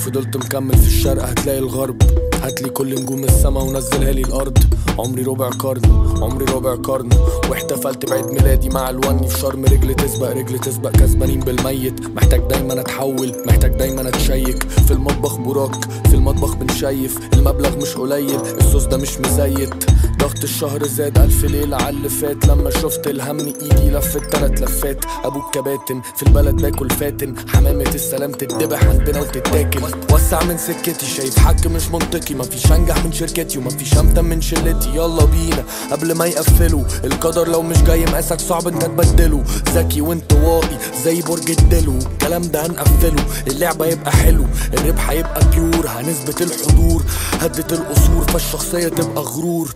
فضلت مكمل في الشرق هتلاقي الغرب. هاتلي كل نجوم السما ونزلها لي الأرض. عمري ربع قرن عمري ربع قرن. واحتفلت بعيد ميلادي مع الوني في شرم. رجل تسبق رجل تسبق كسبانين بالميت. محتاج دايما أتحول محتاج دايما أتشيك. في المطبخ براك في المطبخ بنشيف. المبلغ مش قليل الصوص ده مش مزيت. ضغط الشهر زاد ألف ليلة على اللي فات. لما شفت الهم ايدي لفت تلات لفات. أبوك كباتن في البلد باكل فاتن. حمامة السلام تتذبح عندنا وتتاكل. وسع من سكتي شايف حك مش منطقي. مفيش أنجح من شركتي ومفيش أمتن من شلتي. يلا بينا قبل ما يقفلوا. القدر لو مش جاي مقاسك صعب انت تبدله. ذكي وانطوائي زي برج الدلو. الكلام ده هنقفله اللعبة يبقى حلو. الربح هيبقى pure هنثبت الحضور هدت القصور. فالشخصية تبقى غرور.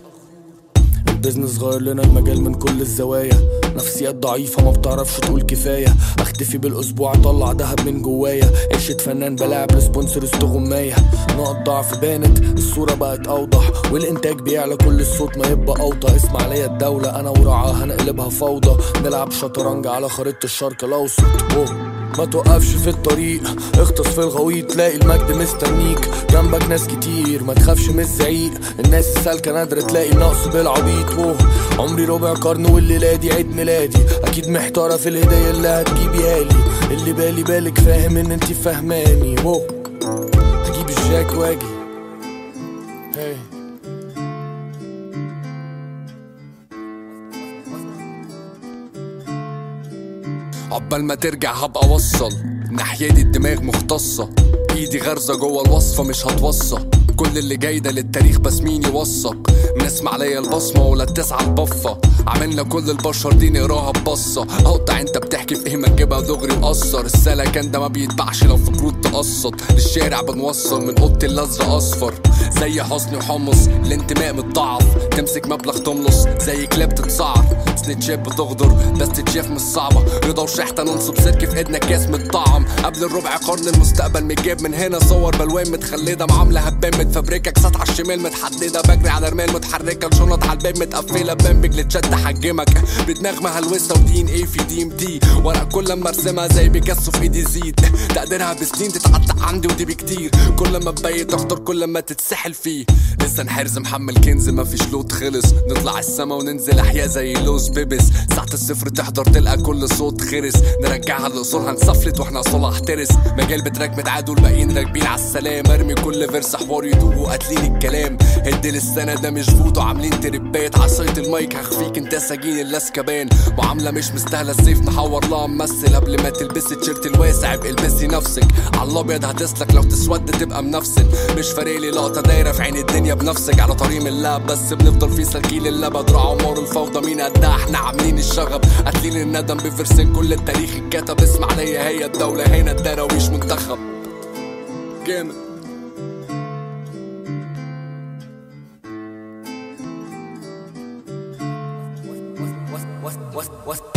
ال business غير لنا المجال من كل الزوايا. نفسيات ضعيفة ما بتعرفش تقول كفاية. أختفي بالأسبوع أطلع دهب من جوايا. عشت فنان بلاعب ل sponsor استغماية. نقط ضعف بانت الصورة بقت أوضح. والإنتاج بيعلى كل الصوت ما يبقى اوطى اسمع ليا الدولة أنا ورعاها هنقلبها فوضى. نلعب شطرنج على خريطة الشرق الأوسط. ما توقفش في الطريق. اغطس في الغويط تلاقي المجد مستنيك. جنبك ناس كتير ما تخافش من الزعيق. الناس السالكة نادرة تلاقي النقص بالعبيط. وه عمري ربع قرن والليله دي عيد ميلادي. أكيد محتارة في الهديه اللي هتجيبيها لي. اللي بالي بالك فاهم إن أنتي فاهماني وه هجيب الجاك وأجي. هي عقبال ما ترجع هبقى وصل. ناحية دي الدماغ مختصة. إيدي غرزة جوه الوصفة مش هتوصى. كل اللي جاي ده للتاريخ بس مين يوثق؟ نسمع عليا البصمة ولا تسعى البفة عملنا كل البشر دي نقراها ببصة. اقطع انت بتحكي في إيه؟ ما تجيبها دغري وقصر. السلكان ده ما بيتباعش لو في كروت تقسط للشارع بنوصل من اوضتي الازرق أصفر. زي حسني وحمص الانتماء متضعف تمسك مبلغ تملص زي كلاب تتسعر سنتشات بتغدر بس تتشاف مش صعبة. رضا وشحتة ننصب سلك في ايدنا كاس متطعم قبل الربع قرن المستقبل متجاب من هنا. صور بلوان متخلدة معاملة هبان متفبركة كسات على الشمال متحددة. بجري على رمال متحركة الشنط على الباب متقفلة. بان جلتشات تحجمك بدماغ مهلوسة ودين إيه في دي ام دي ورق كل لما ارسمها زي بيكاسو في إيدي زيد تقديرها بسنين تتعتق عندي ودي بكتير. كل ما تبيت اخطر كل ما تتسحل فيه. لسه نحرز محمل كنز ما فيش لوت خلص. نطلع السما وننزل أحياء زي لوز بيبس. ساعة الصفر تحضر تلقى كل صوت خرس. نرجعها لاصولها نسفلت وإحنا اصولها احترس مجال بتراك متعاد والباقيين راكبين على السلام. ارمي كل فيرس حوار يدوق وقاتلين الكلام. هد للسنة ده مش فودو عاملين تربات عصاية المايك هخفيك انت سجين اللاسكبان معاملة مش مستاهلة السيف نحور لها ممثل قبل ما تلبسي التيشيرت الواسع. ابقى البسي نفسك. على الأبيض هتسلك. لو تسود تبقى منفسن. مش فارق لي لقطة دايرة في عين الدنيا بنفسك. على طريق من اللعب بس بنفضل في سلكين اللبد. دراع عمار الفوضى. مين قدها؟ إحنا عاملين الشغب. قاتلين الندم بفرسين. كل التاريخ اتكتب. اسمع ليا. هي الدولة هنا الدراويش منتخب. جامد. What's, what's, what's,